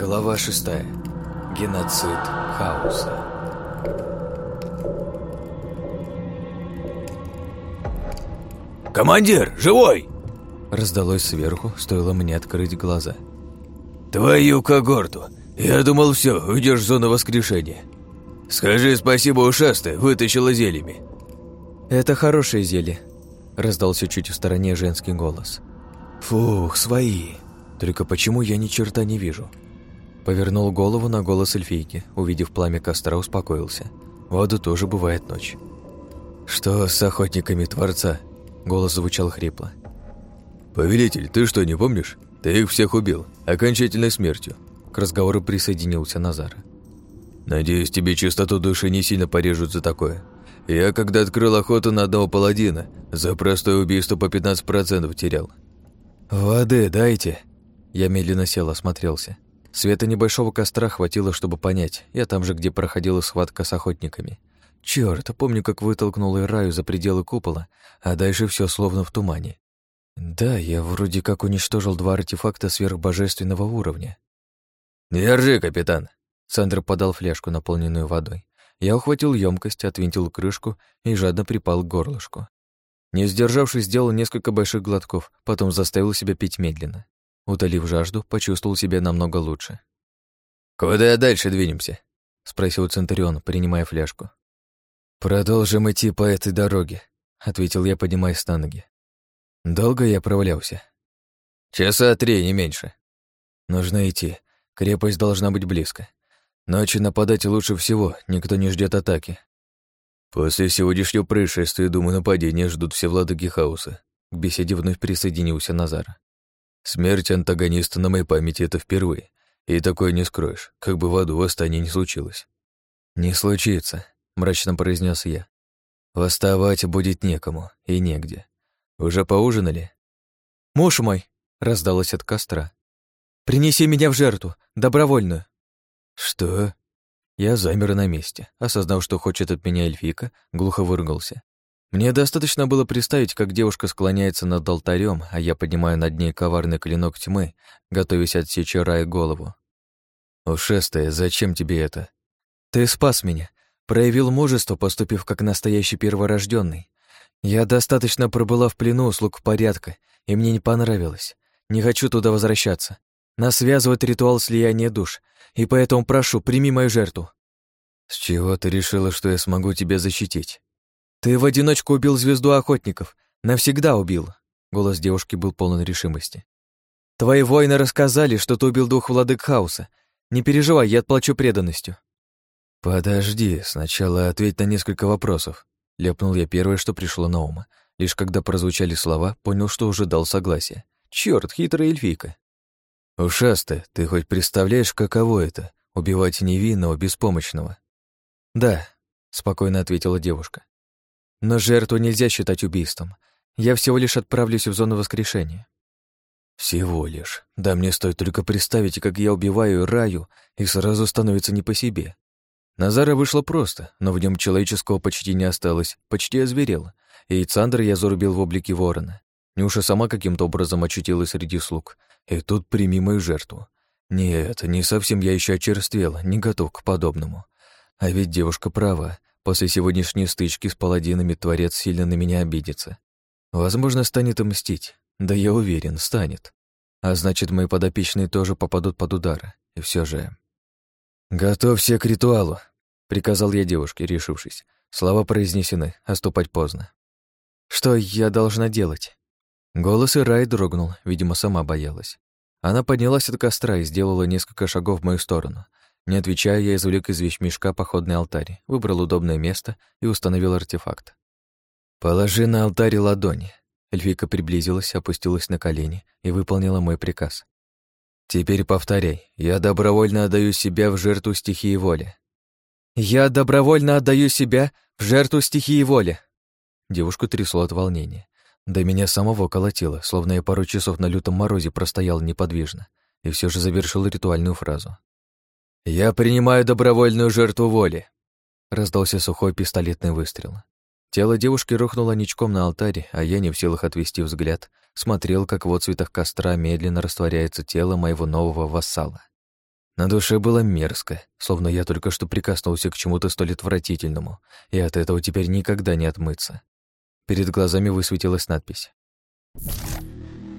Глава шестая. Геноцид хаоса. «Командир, живой!» Раздалось сверху, стоило мне открыть глаза. «Твою когорту! Я думал, все, уйдешь в зону воскрешения. Скажи спасибо ушастой, вытащила зельями». «Это хорошее зелье», — раздался чуть в стороне женский голос. «Фух, свои. Только почему я ни черта не вижу?» Повернул голову на голос эльфийки, увидев пламя костра, успокоился. В аду тоже бывает ночь. «Что с охотниками Творца?» Голос звучал хрипло. «Повелитель, ты что, не помнишь? Ты их всех убил, окончательной смертью». К разговору присоединился Назар. «Надеюсь, тебе чистоту души не сильно порежут за такое. Я, когда открыл охоту на одного паладина, за простое убийство по 15% терял». «Воды дайте!» Я медленно сел, осмотрелся. Света небольшого костра хватило, чтобы понять. Я там же, где проходила схватка с охотниками. Чёрт, помню, как вытолкнул Ираю за пределы купола, а дальше все словно в тумане. Да, я вроде как уничтожил два артефакта сверхбожественного уровня. «Держи, капитан!» Сандер подал фляжку, наполненную водой. Я ухватил емкость, отвинтил крышку и жадно припал к горлышку. Не сдержавшись, сделал несколько больших глотков, потом заставил себя пить медленно. Утолив жажду, почувствовал себя намного лучше. «Куда дальше двинемся?» — спросил Центурион, принимая фляжку. «Продолжим идти по этой дороге», — ответил я, поднимаясь на ноги. «Долго я провалялся?» «Часа три, не меньше». «Нужно идти. Крепость должна быть близко. Ночью нападать лучше всего, никто не ждет атаки». «После сегодняшнего происшествия, думаю, нападения ждут все владыки хаоса», — к беседе вновь присоединился Назар. Смерть антагониста на моей памяти — это впервые. И такое не скроешь, как бы в аду восстание не случилось. «Не случится», — мрачно произнес я. «Восставать будет некому и негде. Уже поужинали?» «Муж мой», — раздалось от костра. «Принеси меня в жертву, добровольную». «Что?» Я замер на месте, осознав, что хочет от меня эльфика, глухо выругался. Мне достаточно было представить, как девушка склоняется над алтарем, а я поднимаю над ней коварный клинок тьмы, готовясь отсечь рай голову. «Ушестая, зачем тебе это?» «Ты спас меня, проявил мужество, поступив как настоящий перворожденный. Я достаточно пробыла в плену слуг порядка, и мне не понравилось. Не хочу туда возвращаться. Нас связывает ритуал слияния душ, и поэтому прошу, прими мою жертву». «С чего ты решила, что я смогу тебя защитить?» «Ты в одиночку убил звезду охотников. Навсегда убил». Голос девушки был полон решимости. «Твои воины рассказали, что ты убил двух владык хаоса. Не переживай, я отплачу преданностью». «Подожди, сначала ответь на несколько вопросов», — ляпнул я первое, что пришло на ум. Лишь когда прозвучали слова, понял, что уже дал согласие. Чёрт, хитрая эльфийка. «Ушастая, ты хоть представляешь, каково это — убивать невинного, беспомощного?» «Да», — спокойно ответила девушка. Но жертву нельзя считать убийством. Я всего лишь отправлюсь в зону воскрешения. Всего лишь. Да мне стоит только представить, как я убиваю Раю, и сразу становится не по себе. Назара вышло просто, но в нем человеческого почти не осталось, почти озверел. И Цандра я зарубил в облике ворона. Нюша сама каким-то образом очутилась среди слуг. И тут прими мою жертву. Нет, не совсем я еще очерствел, не готов к подобному. А ведь девушка права. После сегодняшней стычки с паладинами Творец сильно на меня обидится. Возможно, станет мстить. Да я уверен, станет. А значит, мои подопечные тоже попадут под удары. И все же... «Готовься к ритуалу», — приказал я девушке, решившись. Слова произнесены, а ступать поздно. «Что я должна делать?» Голос Ирай дрогнул, видимо, сама боялась. Она поднялась от костра и сделала несколько шагов в мою сторону — не отвечая, я извлек из вещмешка походный алтарь, выбрал удобное место и установил артефакт. «Положи на алтарь ладони». Эльфийка приблизилась, опустилась на колени и выполнила мой приказ. «Теперь повторяй. Я добровольно отдаю себя в жертву стихии воли». «Я добровольно отдаю себя в жертву стихии воли». Девушку трясло от волнения. До меня самого колотило, словно я пару часов на лютом морозе простоял неподвижно, и все же завершил ритуальную фразу. «Я принимаю добровольную жертву воли», — раздался сухой пистолетный выстрел. Тело девушки рухнуло ничком на алтаре, а я, не в силах отвести взгляд, смотрел, как в отцветах костра медленно растворяется тело моего нового вассала. На душе было мерзко, словно я только что прикоснулся к чему-то столь отвратительному, и от этого теперь никогда не отмыться. Перед глазами высветилась надпись.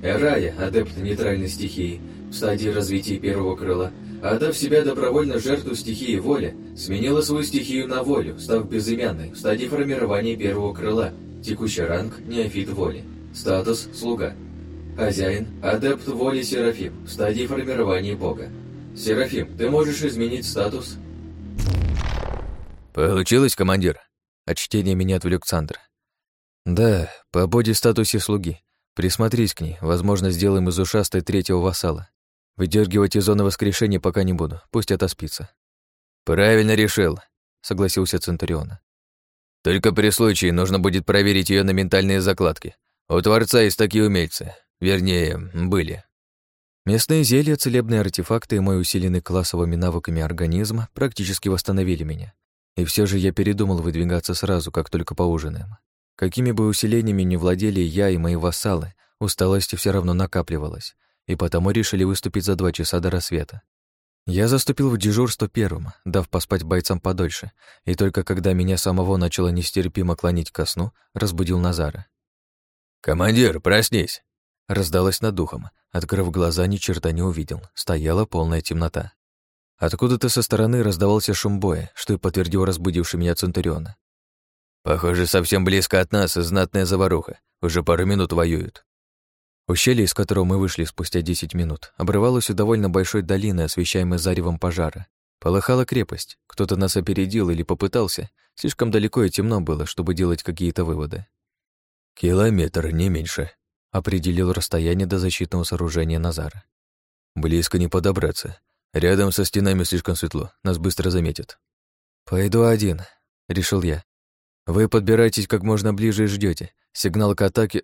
Эрая, адепт нейтральной стихии, в стадии развития первого крыла, отдав себя добровольно жертву стихии воли, сменила свою стихию на волю, став безымянной в стадии формирования первого крыла, текущий ранг – неофит воли, статус – слуга. Хозяин – адепт воли Серафим, в стадии формирования бога. Серафим, ты можешь изменить статус? Получилось, командир? От чтения меня отвлек Цандр. Да, по боди статусе слуги. Присмотрись к ней, возможно, сделаем из ушастой третьего вассала. Выдергивать из зоны воскрешения пока не буду, пусть отоспится. Правильно решил, согласился Центурион. Только при случае нужно будет проверить ее на ментальные закладки. У Творца есть такие умельцы. Вернее, были. Местные зелья, целебные артефакты и мой усиленный классовыми навыками организм практически восстановили меня. И все же я передумал выдвигаться сразу, как только поужинаем. Какими бы усилениями ни владели я и мои вассалы, усталость все равно накапливалась, и потому решили выступить за два часа до рассвета. Я заступил в дежурство первым, дав поспать бойцам подольше, и только когда меня самого начало нестерпимо клонить ко сну, разбудил Назара. «Командир, проснись!» Раздалось над духом. Открыв глаза, ни черта не увидел. Стояла полная темнота. Откуда-то со стороны раздавался шум боя, что и подтвердил разбудивший меня Центуриона. «Похоже, совсем близко от нас знатная заваруха. Уже пару минут воюют». Ущелье, из которого мы вышли спустя десять минут, обрывалось у довольно большой долины, освещаемой заревом пожара. Полыхала крепость. Кто-то нас опередил или попытался. Слишком далеко и темно было, чтобы делать какие-то выводы. «Километр, не меньше», — определил расстояние до защитного сооружения Назара. «Близко не подобраться. Рядом со стенами слишком светло, нас быстро заметят». «Пойду один», — решил я. «Вы подбираетесь как можно ближе и ждете. Сигнал к атаке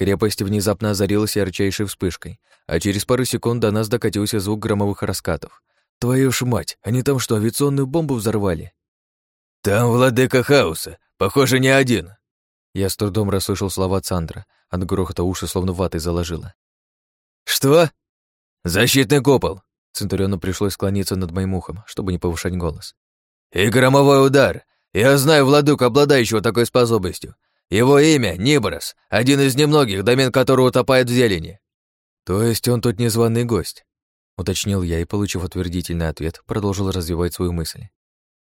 Крепость внезапно озарилась ярчайшей вспышкой, а через пару секунд до нас докатился звук громовых раскатов. «Твою ж мать, они там что, авиационную бомбу взорвали?» «Там владыка хаоса, похоже, не один!» Я с трудом расслышал слова Цандра, от грохота уши словно ватой заложило. «Что?» «Защитный купол!» Центуриону пришлось склониться над моим ухом, чтобы не повышать голос. «И громовой удар! Я знаю владыку, обладающего такой способностью. Его имя — Ниброс, один из немногих, домен которого утопает в зелени». «То есть он тут незваный гость?» — уточнил я и, получив утвердительный ответ, продолжил развивать свою мысль.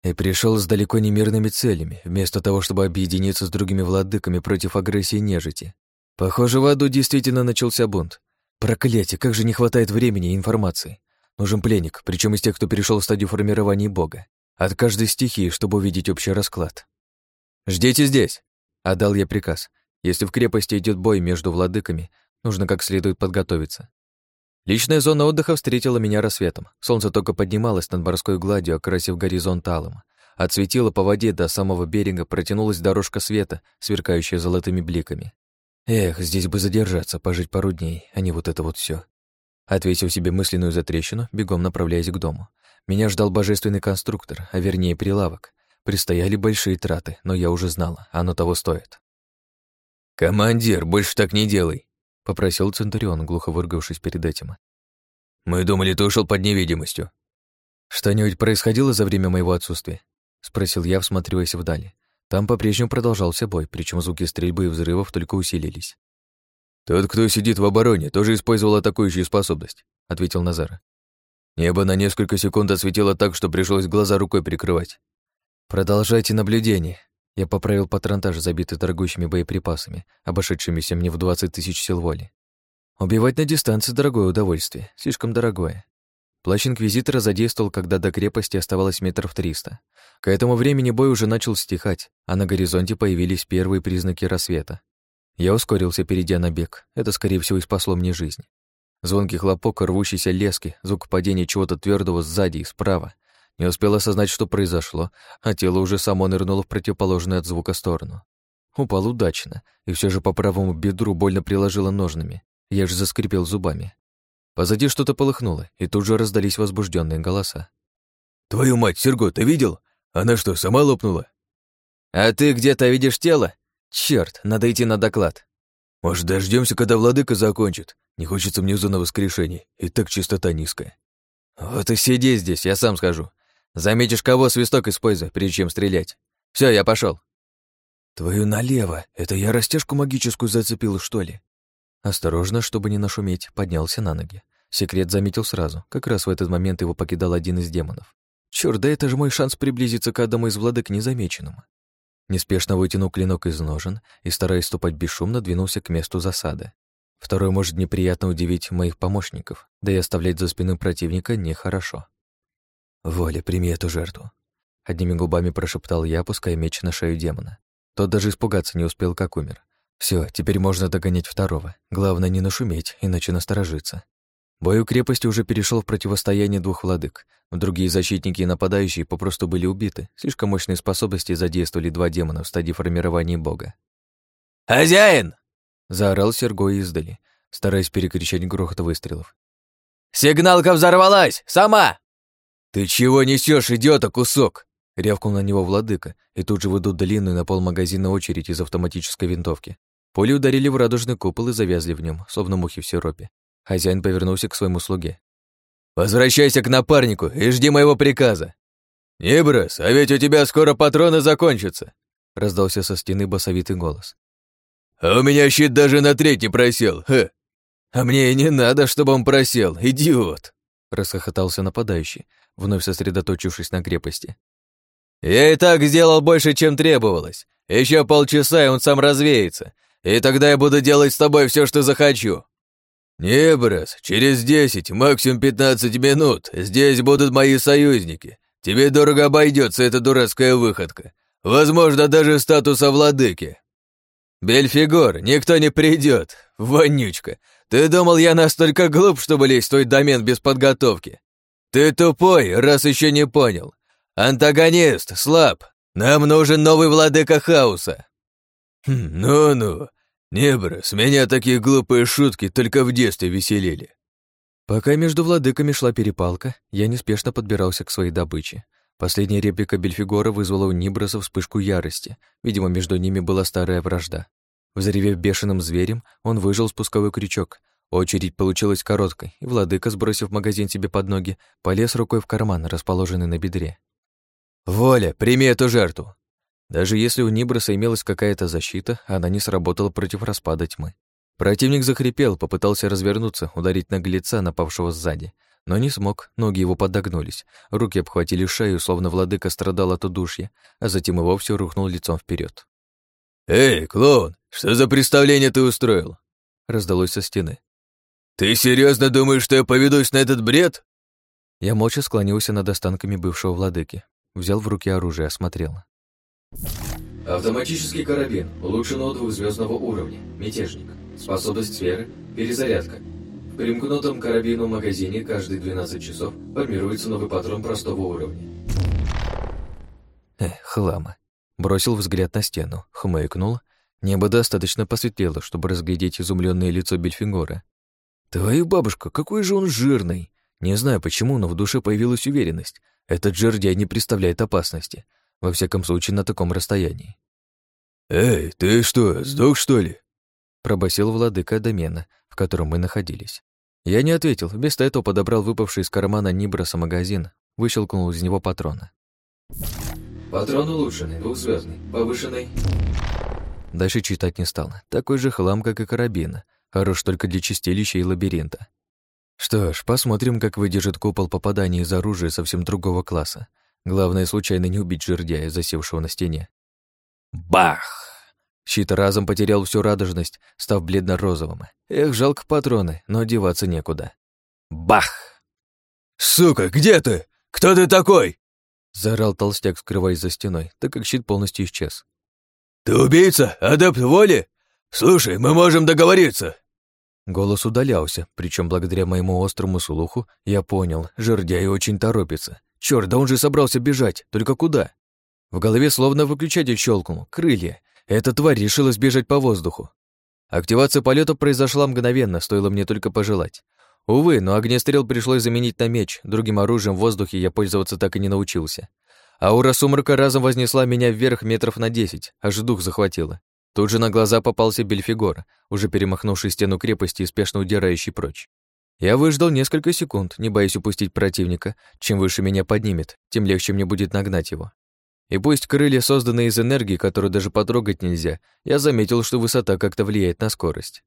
И пришел с далеко не мирными целями, вместо того, чтобы объединиться с другими владыками против агрессии нежити. Похоже, в аду действительно начался бунт. Проклятие, как же не хватает времени и информации. Нужен пленник, причем из тех, кто перешел в стадию формирования бога. От каждой стихии, чтобы увидеть общий расклад. «Ждите здесь!» Отдал я приказ. Если в крепости идет бой между владыками, нужно как следует подготовиться. Личная зона отдыха встретила меня рассветом. Солнце только поднималось над морской гладью, окрасив горизонт алым. От светила по воде до самого берега протянулась дорожка света, сверкающая золотыми бликами. Эх, здесь бы задержаться, пожить пару дней, а не вот это вот все. Ответив себе мысленную затрещину, бегом направляясь к дому. Меня ждал божественный конструктор, а вернее прилавок. Предстояли большие траты, но я уже знала, оно того стоит. «Командир, больше так не делай», — попросил Центурион, глухо выргавшись перед этим. «Мы думали, ты ушел под невидимостью». «Что-нибудь происходило за время моего отсутствия?» — спросил я, всматриваясь вдали. Там по-прежнему продолжался бой, причем звуки стрельбы и взрывов только усилились. «Тот, кто сидит в обороне, тоже использовал атакующую способность», — ответил Назар. «Небо на несколько секунд осветило так, что пришлось глаза рукой прикрывать. «Продолжайте наблюдение». Я поправил патронтаж, забитый дорогущими боеприпасами, обошедшимися мне в 20 тысяч сил воли. Убивать на дистанции — дорогое удовольствие, слишком дорогое. Плащ Инквизитора задействовал, когда до крепости оставалось метров триста. К этому времени бой уже начал стихать, а на горизонте появились первые признаки рассвета. Я ускорился, перейдя на бег. Это, скорее всего, и спасло мне жизнь. Звонкий хлопок, рвущийся лески, звук падения чего-то твердого сзади и справа. Не успел осознать, что произошло, а тело уже само нырнуло в противоположную от звука сторону. Упал удачно, и все же по правому бедру больно приложило ножными. Я же заскрипел зубами. Позади что-то полыхнуло, и тут же раздались возбужденные голоса. «Твою мать, Серго, ты видел? Она что, сама лопнула?» «А ты где-то видишь тело? Черт, надо идти на доклад». «Может, дождемся, когда владыка закончит? Не хочется мне зона воскрешений, и так частота низкая». Вот и сиди здесь, я сам скажу. Заметишь кого, свисток используй, прежде чем стрелять. Все, я пошел. Твою налево, это я растяжку магическую зацепил, что ли? Осторожно, чтобы не нашуметь, поднялся на ноги. Секрет заметил сразу, как раз в этот момент его покидал один из демонов. Чёрт, да это же мой шанс приблизиться к одному из владык незамеченному. Неспешно вытянул клинок из ножен и, стараясь ступать бесшумно, двинулся к месту засады. Второй может неприятно удивить моих помощников, да и оставлять за спиной противника нехорошо. «Воля, прими эту жертву», — одними губами прошептал я, опуская меч на шею демона. Тот даже испугаться не успел, как умер. Все, теперь можно догонять второго. Главное, не нашуметь, иначе насторожиться. Бой у крепости уже перешел в противостояние двух владык. Другие защитники и нападающие попросту были убиты. Слишком мощные способности задействовали два демона в стадии формирования бога. «Хозяин!» — заорал Сергой издали, стараясь перекричать грохот выстрелов. «Сигналка взорвалась! Сама!» «Ты чего несешь, идиота, кусок?» — рявкнул на него владыка, и тут же выдут длинную на полмагазина очередь из автоматической винтовки. Пули ударили в радужный купол и завязли в нем, словно мухи в сиропе. Хозяин повернулся к своему слуге. «Возвращайся к напарнику и жди моего приказа!» «Не брось, а ведь у тебя скоро патроны закончатся!» раздался со стены басовитый голос. «А у меня щит даже на третий просел, ха!» «А мне и не надо, чтобы он просел, идиот!» расхохотался нападающий, вновь сосредоточившись на крепости. «Я и так сделал больше, чем требовалось. Еще полчаса, и он сам развеется, и тогда я буду делать с тобой все, что захочу. «Не, брас, через десять, максимум пятнадцать минут здесь будут мои союзники. Тебе дорого обойдется эта дурацкая выходка. Возможно, даже статуса владыки. Бельфигор, никто не придет, вонючка. Ты думал, я настолько глуп, чтобы лезть в твой домен без подготовки? Ты тупой, раз еще не понял. Антагонист, слаб. Нам нужен новый владыка хаоса. Хм, ну-ну, «Не, с меня такие глупые шутки только в детстве веселили». Пока между владыками шла перепалка, я неспешно подбирался к своей добыче. Последняя реплика Бельфигора вызвала у Ниброса вспышку ярости. Видимо, между ними была старая вражда. Взревев бешеным зверем, он выжил спусковой крючок. Очередь получилась короткой, и владыка, сбросив магазин себе под ноги, полез рукой в карман, расположенный на бедре. «Воля, прими эту жертву!» Даже если у Ниброса имелась какая-то защита, она не сработала против распада тьмы. Противник захрипел, попытался развернуться, ударить наглеца, напавшего сзади. Но не смог, ноги его подогнулись, руки обхватили шею, словно владыка страдал от удушья, а затем и вовсе рухнул лицом вперед. «Эй, клоун, что за представление ты устроил?» раздалось со стены. «Ты серьезно думаешь, что я поведусь на этот бред?» Я молча склонился над останками бывшего владыки, взял в руки оружие, осмотрел. Автоматический карабин улучшенного двухзвездного уровня. Мятежник. Способность сферы. Перезарядка. В примкнутом карабину магазине каждые 12 часов формируется новый патрон простого уровня. Эх, хлама. Бросил взгляд на стену, хмыкнул. Небо достаточно посветлело, чтобы разглядеть изумленное лицо Бельфингора. «Твою бабушка, какой же он жирный!» Не знаю почему, но в душе появилась уверенность. Этот жердяй не представляет опасности во всяком случае на таком расстоянии. «Эй, ты что, сдох, что ли?» пробасил владыка домена, в котором мы находились. Я не ответил, вместо этого подобрал выпавший из кармана Ниброса магазин, выщелкнул из него патрона. Патрон улучшенный, двухзвездный, повышенный. Дальше читать не стал. Такой же хлам, как и карабин. Хорош только для чистилища и лабиринта. Что ж, посмотрим, как выдержит купол попадания из оружия совсем другого класса. Главное, случайно не убить жердяя, засевшего на стене. Бах! Щит разом потерял всю радужность, став бледно-розовым. Эх, жалко патроны, но деваться некуда. Бах! «Сука, где ты? Кто ты такой?» Заорал толстяк, скрываясь за стеной, так как щит полностью исчез. «Ты убийца? Адепт воли? Слушай, мы можем договориться!» Голос удалялся, причем благодаря моему острому слуху я понял, жердяй очень торопится. Чёрт, да он же собрался бежать, только куда? В голове словно выключатель щелкнул. Крылья. Эта тварь решила сбежать по воздуху. Активация полета произошла мгновенно, стоило мне только пожелать. Увы, но огнестрел пришлось заменить на меч, другим оружием в воздухе я пользоваться так и не научился. Аура сумрака разом вознесла меня вверх метров на десять, аж дух захватило. Тут же на глаза попался Бельфигор, уже перемахнувший стену крепости и спешно удирающий прочь. Я выждал несколько секунд, не боясь упустить противника. Чем выше меня поднимет, тем легче мне будет нагнать его. И пусть крылья созданы из энергии, которую даже потрогать нельзя, я заметил, что высота как-то влияет на скорость.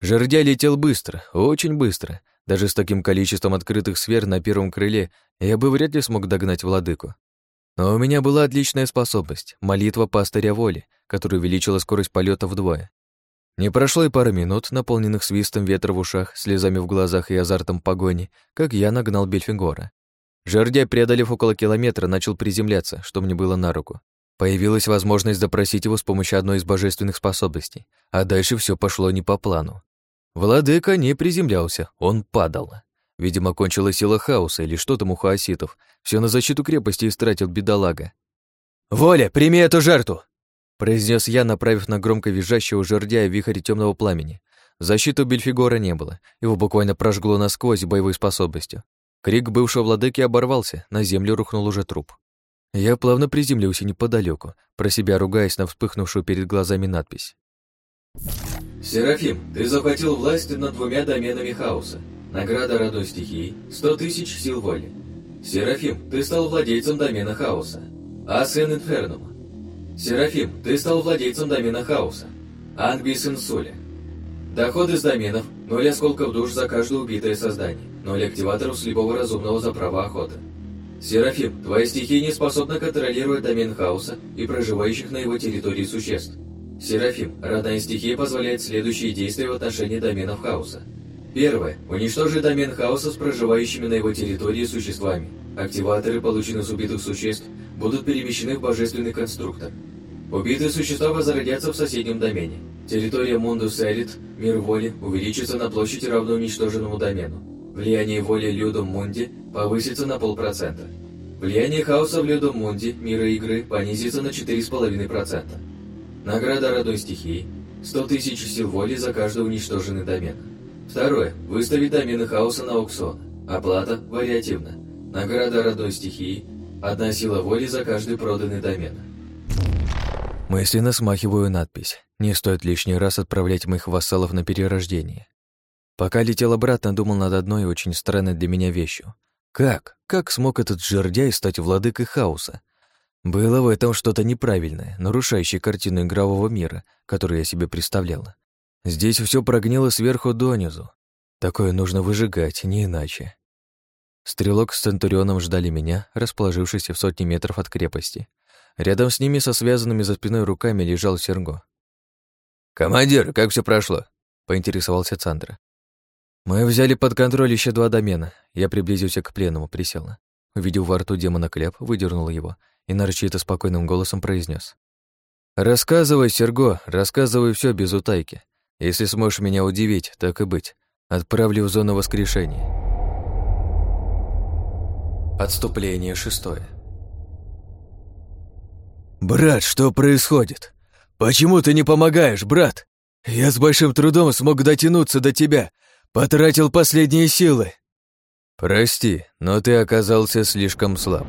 Жердя летел быстро, очень быстро. Даже с таким количеством открытых сфер на первом крыле я бы вряд ли смог догнать владыку. Но у меня была отличная способность — молитва пастыря воли, которая увеличила скорость полета вдвое. Не прошло и пары минут, наполненных свистом ветра в ушах, слезами в глазах и азартом погони, как я нагнал Бельфингора. Жердя, преодолев около километра, начал приземляться, что мне было на руку. Появилась возможность допросить его с помощью одной из божественных способностей, а дальше все пошло не по плану. Владыка не приземлялся, он падал. Видимо, кончилась сила хаоса или что там у хаоситов. Все на защиту крепости истратил бедолага. «Воля, прими эту жертву!» Произнес я, направив на громко визжащего жердя вихрь темного пламени. Защиты у Бельфигора не было, его буквально прожгло насквозь боевой способностью. Крик бывшего владыки оборвался, на землю рухнул уже труп. Я плавно приземлился неподалеку, про себя ругаясь на вспыхнувшую перед глазами надпись. «Серафим, ты захватил власть над двумя доменами хаоса. Награда родной стихии – 100 тысяч сил воли. Серафим, ты стал владельцем домена хаоса. Асен Инфернум, Серафим, ты стал владельцем домена хаоса. Ангбис Инсуля. Доходы с доменов – ноль осколков душ за каждое убитое создание, ноль активаторов слепого разумного за право охоты. Серафим, твоя стихия не способна контролировать домен хаоса и проживающих на его территории существ. Серафим, родная стихия позволяет следующие действия в отношении доменов хаоса. Первое. Уничтожить домен хаоса с проживающими на его территории существами. Активаторы, полученные с убитых существ, будут перемещены в божественный конструктор. Убитые существа возродятся в соседнем домене. Территория Мундус Элит, мир воли, увеличится на площади, равно уничтоженному домену. Влияние воли Людом Мунди повысится на полпроцента. Влияние хаоса в Людом Мунди, мира игры, понизится на 4,5%. Награда родной стихии – 100 тысяч сил воли за каждый уничтоженный домен. Второе. Выставить домены хаоса на аукцион. Оплата вариативна. Награда родной стихии – одна сила воли за каждый проданный домен. Мысленно смахиваю надпись. Не стоит лишний раз отправлять моих вассалов на перерождение. Пока летел обратно, думал над одной очень странной для меня вещью. Как? Как смог этот жердяй стать владыкой хаоса? Было в этом что-то неправильное, нарушающее картину игрового мира, которую я себе представляла. Здесь все прогнило сверху донизу. Такое нужно выжигать, не иначе. Стрелок с Центурионом ждали меня, расположившись в сотни метров от крепости. Рядом с ними со связанными за спиной руками лежал Серго. «Командир, как все прошло?» — поинтересовался Цандра. «Мы взяли под контроль еще два домена». Я приблизился к пленному, присел. Увидел во рту демона кляп, выдернул его и нарочито спокойным голосом произнес: «Рассказывай, Серго, рассказывай все без утайки. Если сможешь меня удивить, так и быть. Отправлю в зону воскрешения». Отступление шестое. «Брат, что происходит? Почему ты не помогаешь, брат? Я с большим трудом смог дотянуться до тебя, потратил последние силы». «Прости, но ты оказался слишком слаб.